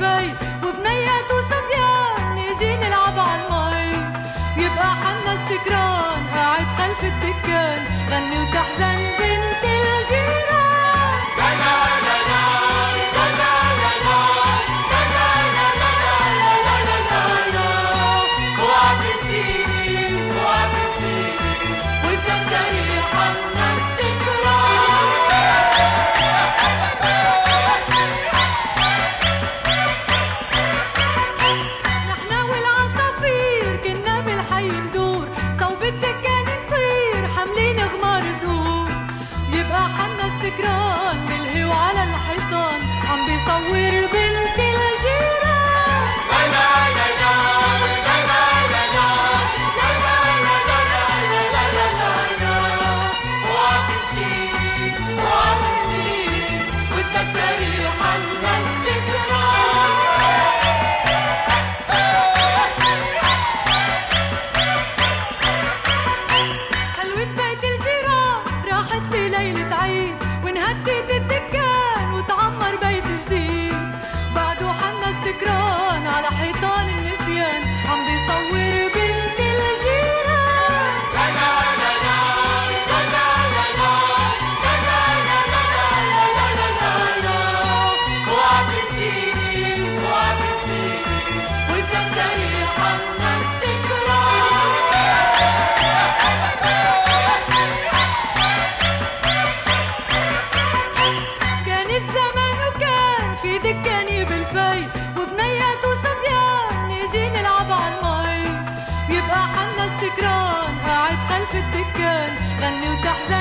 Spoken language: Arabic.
كفاية وبنيات وصبيان نيجي نلعب عالمي ويبقى حنا السكران قاعد خلف الدكان غني وتحزن. حنا السكران بالهوا على الحيطان. عم بيصور بنت الجيران. وتذكري حنا الذكرى حلوة بيت الجيران؟ راحت بليلة عيد. وانهدت الدكان في دكاني بالفي وبنيات وصبيان نيجي نلعب عالمي يبقى حنا السكران قاعد خلف الدكان غني وتحزن.